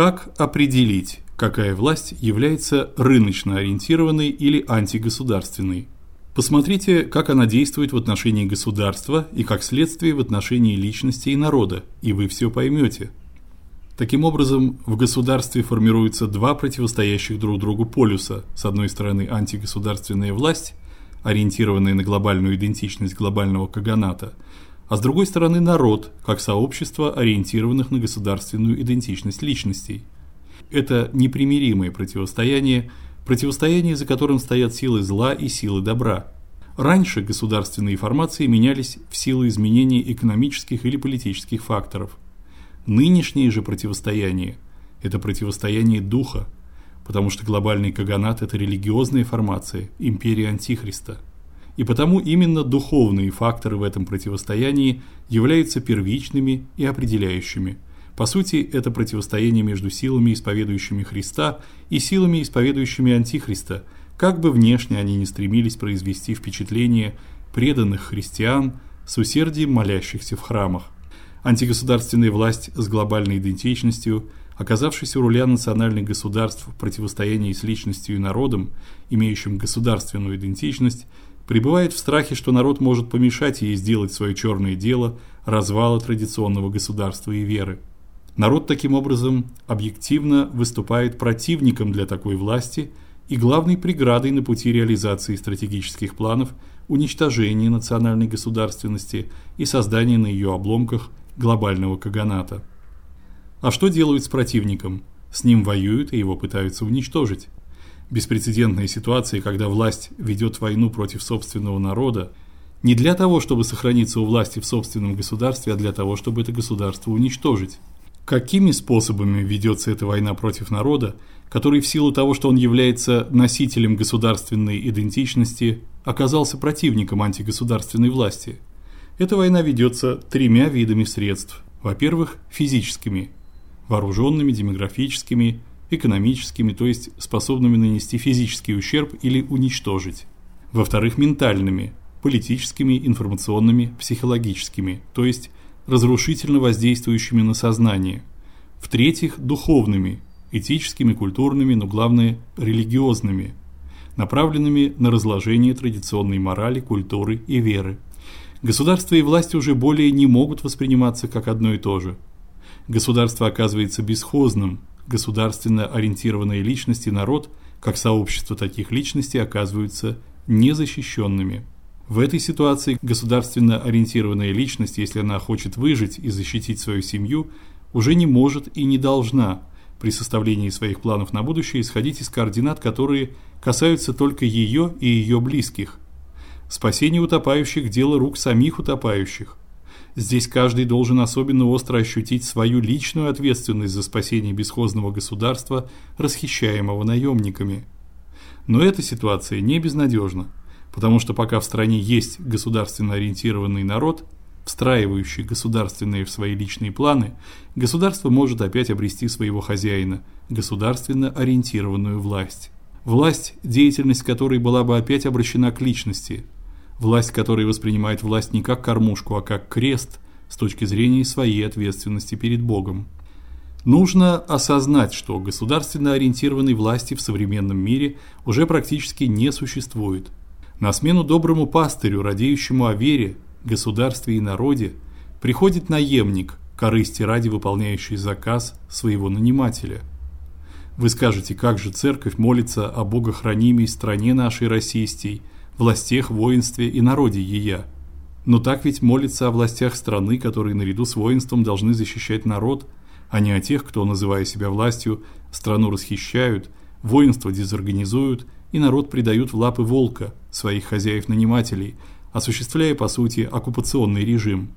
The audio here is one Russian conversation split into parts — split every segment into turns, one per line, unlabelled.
Как определить, какая власть является рыночно ориентированной или антигосударственной? Посмотрите, как она действует в отношении государства и как следствие в отношении личности и народа, и вы все поймете. Таким образом, в государстве формируются два противостоящих друг другу полюса. С одной стороны, антигосударственная власть, ориентированная на глобальную идентичность глобального каганата, а с другой стороны народ, как сообщество ориентированных на государственную идентичность личностей. Это непримиримое противостояние, противостояние, за которым стоят силы зла и силы добра. Раньше государственные формации менялись в силу изменений экономических или политических факторов. Нынешнее же противостояние это противостояние духа, потому что глобальный каганат это религиозная формация, империя антихриста. И потому именно духовные факторы в этом противостоянии являются первичными и определяющими. По сути, это противостояние между силами, исповедующими Христа, и силами, исповедующими антихриста, как бы внешне они ни стремились произвести впечатление преданных христиан с усердием молящихся в храмах. Антигосударственная власть с глобальной идентичностью, оказавшись у руля национальных государств в противостоянии с личностью и народом, имеющим государственную идентичность, пребывает в страхе, что народ может помешать ей сделать свое черное дело развала традиционного государства и веры. Народ таким образом объективно выступает противником для такой власти и главной преградой на пути реализации стратегических планов уничтожения национальной государственности и создания на ее обломках глобального каганата. А что делают с противником? С ним воюют и его пытаются уничтожить. Беспрецедентная ситуация, когда власть ведет войну против собственного народа, не для того, чтобы сохраниться у власти в собственном государстве, а для того, чтобы это государство уничтожить. Какими способами ведется эта война против народа, который в силу того, что он является носителем государственной идентичности, оказался противником антигосударственной власти? Эта война ведется тремя видами средств. Во-первых, физическими, вооруженными, демографическими, экономическими, то есть способными нанести физический ущерб или уничтожить. Во-вторых, ментальными, политическими, информационными, психологическими, то есть разрушительно воздействующими на сознание. В-третьих, духовными, этическими, культурными, но главное религиозными, направленными на разложение традиционной морали, культуры и веры. Государство и власть уже более не могут восприниматься как одно и то же. Государство оказывается бесхозным, государственно ориентированные личности, народ, как сообщество таких личностей, оказываются незащищенными. В этой ситуации государственно ориентированная личность, если она хочет выжить и защитить свою семью, уже не может и не должна при составлении своих планов на будущее исходить из координат, которые касаются только ее и ее близких, Спасение утопающих дело рук самих утопающих. Здесь каждый должен особенно остро ощутить свою личную ответственность за спасение бесхозного государства, расхищаемого наемниками. Но эта ситуация не безнадежна, потому что пока в стране есть государственно ориентированный народ, встраивающий государственные в свои личные планы, государство может опять обрести своего хозяина, государственно ориентированную власть. Власть, деятельность которой была бы опять обращена к личности – власть которой воспринимает власть не как кормушку, а как крест с точки зрения своей ответственности перед Богом. Нужно осознать, что государственно ориентированной власти в современном мире уже практически не существует. На смену доброму пастырю, радеющему о вере, государстве и народе, приходит наемник, корысти ради выполняющий заказ своего нанимателя. Вы скажете, как же церковь молится о богохранимой стране нашей российской, властях, воинстве и народе ея. Но так ведь молится о властях страны, которые наряду с воинством должны защищать народ, а не о тех, кто, называя себя властью, страну расхищают, воинство дезорганизуют и народ предают в лапы волка, своих хозяев-нанимателей, осуществляя по сути оккупационный режим.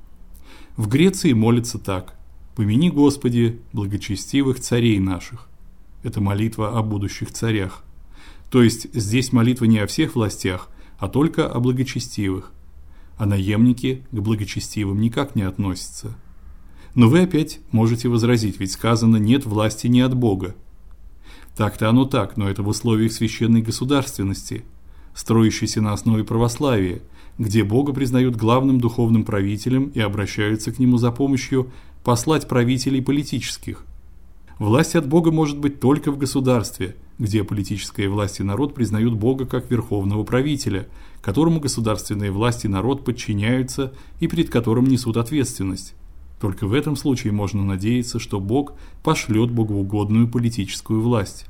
В Греции молится так: "Помяни, Господи, благочестивых царей наших". Это молитва о будущих царях. То есть здесь молитва не о всех властях, а только о благочестивых. А наемники к благочестивым никак не относятся. Но вы опять можете возразить, ведь сказано нет власти не от Бога. Так-то оно так, но это в условиях священной государственности, строящейся на основе православия, где Бога признают главным духовным правителем и обращаются к нему за помощью послать правителей политических. Власть от Бога может быть только в государстве, где политическая власть и народ признают Бога как верховного правителя, которому государственные власти и народ подчиняются и перед которым несут ответственность. Только в этом случае можно надеяться, что Бог пошлет богоугодную политическую власть.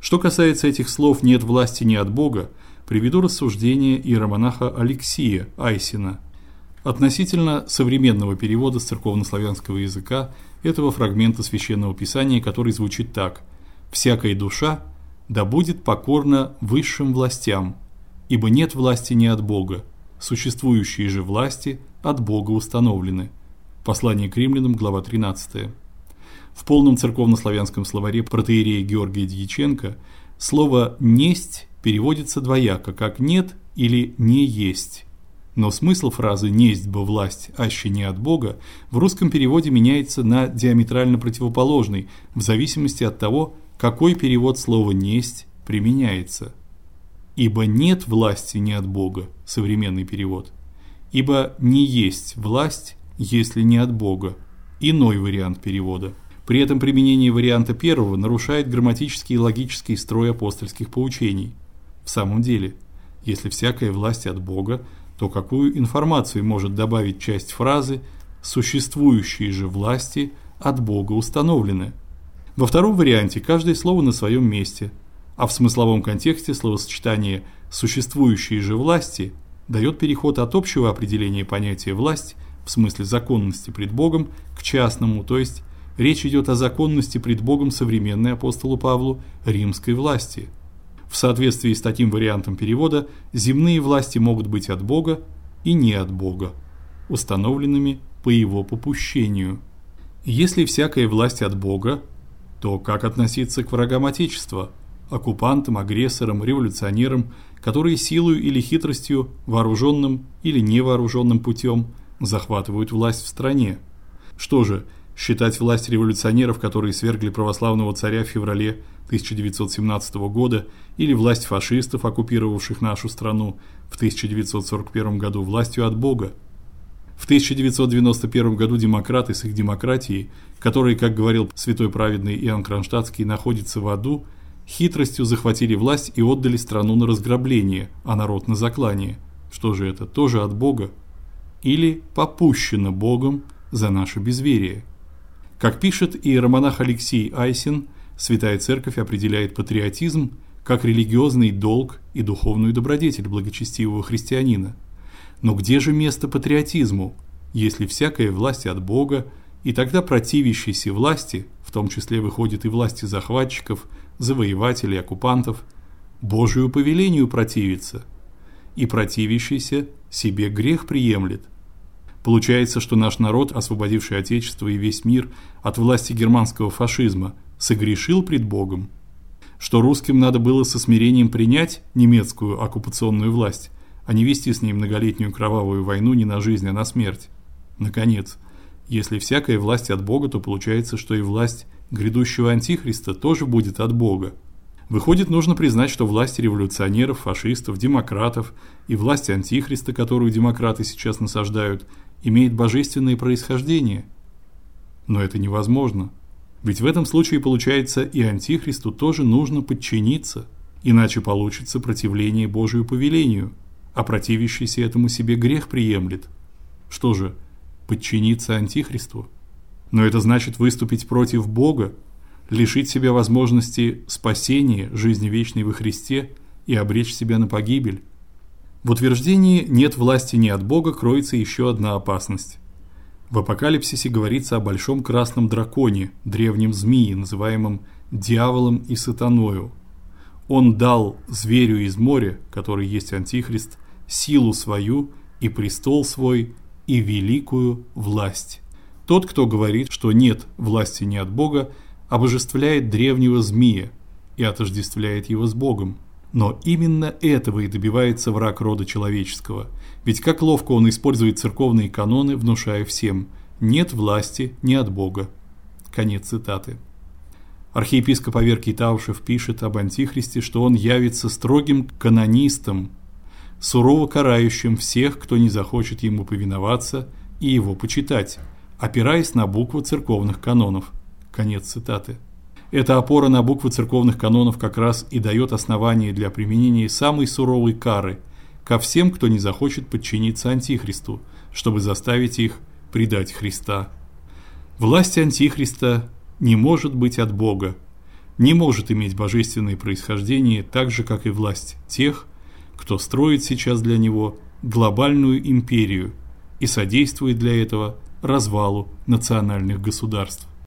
Что касается этих слов нет власти ни от Бога, приведу рассуждение иеромонаха Алексия Айсина относительно современного перевода с церковнославянского языка этого фрагмента священного писания, который звучит так: всякая душа да будет покорна высшим властям, ибо нет власти не от Бога, существующие же власти от Бога установлены. Послание к римлянам, глава 13. В полном церковнославянском словаре протоиерея Георгия Дьяченко слово несть переводится двояко, как нет или не есть. Но смысл фразы несть бы власть, аще не от Бога в русском переводе меняется на диаметрально противоположный в зависимости от того, какой перевод слова несть применяется. Ибо нет власти не от Бога, современный перевод. Ибо не есть власть если не от Бога. Иной вариант перевода. При этом применение варианта первого нарушает грамматический и логический строй апостольских поучений. В самом деле, если всякая власть от Бога, то какую информацию может добавить часть фразы существующие же власти от Бога установлены? Во втором варианте каждое слово на своем месте, а в смысловом контексте словосочетание существующие же власти дает переход от общего определения понятия власть в смысле законности пред Богом к частному, то есть речь идет о законности пред Богом современной апостолу Павлу римской власти. В соответствии с таким вариантом перевода земные власти могут быть от Бога и не от Бога, установленными по его попущению. Если всякая власть от Бога, то как относиться к врагам отечества, оккупантам, агрессорам, революционерам, которые силой или хитростью, вооруженным или невооруженным путем – захватывают власть в стране. Что же, считать власть революционеров, которые свергли православного царя в феврале 1917 года, или власть фашистов, оккупировавших нашу страну в 1941 году властью от Бога? В 1991 году демократы с их демократией, которые, как говорил святой праведный Иоанн Кронштадтский, находятся в аду, хитростью захватили власть и отдали страну на разграбление, а народ на заклание. Что же это? Тоже от Бога? или попущено Богом за наше безверие. Как пишет иеромонах Алексей Айсин, Святая Церковь определяет патриотизм как религиозный долг и духовную добродетель благочестивого христианина. Но где же место патриотизму, если всякая власть от Бога, и тогда противящейся власти, в том числе выходит и власти захватчиков, завоевателей, оккупантов, Божию повелению противится, и противящийся себе грех приемлет. Получается, что наш народ, освободивший отечество и весь мир от власти германского фашизма, согрешил пред Богом, что русским надо было со смирением принять немецкую оккупационную власть, а не вести с ней многолетнюю кровавую войну не на жизнь, а на смерть. Наконец, если всякая власть от Бога, то получается, что и власть грядущего антихриста тоже будет от Бога. Выходит, нужно признать, что власть революционеров, фашистов, демократов и власть антихриста, которую демократы сейчас насаждают, имеет божественное происхождение. Но это невозможно. Ведь в этом случае получается и антихристу тоже нужно подчиниться, иначе получится противление Божию повелению, а противящийся этому себе грех приемлет. Что же, подчиниться антихристу? Но это значит выступить против Бога, лишить себя возможности спасения, жизни вечной во Христе и обречь себя на погибель. В утверждении нет власти ни от Бога кроется еще одна опасность. В Апокалипсисе говорится о большом красном драконе, древнем змее, называемом дьяволом и сатаною. Он дал зверю из моря, который есть антихрист, силу свою и престол свой и великую власть. Тот, кто говорит, что нет власти ни от Бога, обожествляет древнего змея и отождествляет его с Богом. Но именно этого и добивается враг рода человеческого. Ведь как ловко он использует церковные каноны, внушая всем: нет власти ни от Бога. Конец цитаты. Архиепископ Аверкий Таушев пишет об антихристе, что он явится строгим канонистом, сурово карающим всех, кто не захочет ему повиноваться и его почитать, опираясь на букву церковных канонов. Конец цитаты. Эта опора на буквы церковных канонов как раз и дает основание для применения самой суровой кары ко всем, кто не захочет подчиниться антихристу, чтобы заставить их предать Христа. Власть антихриста не может быть от Бога, не может иметь божественное происхождение так же, как и власть тех, кто строит сейчас для него глобальную империю и содействует для этого развалу национальных государств.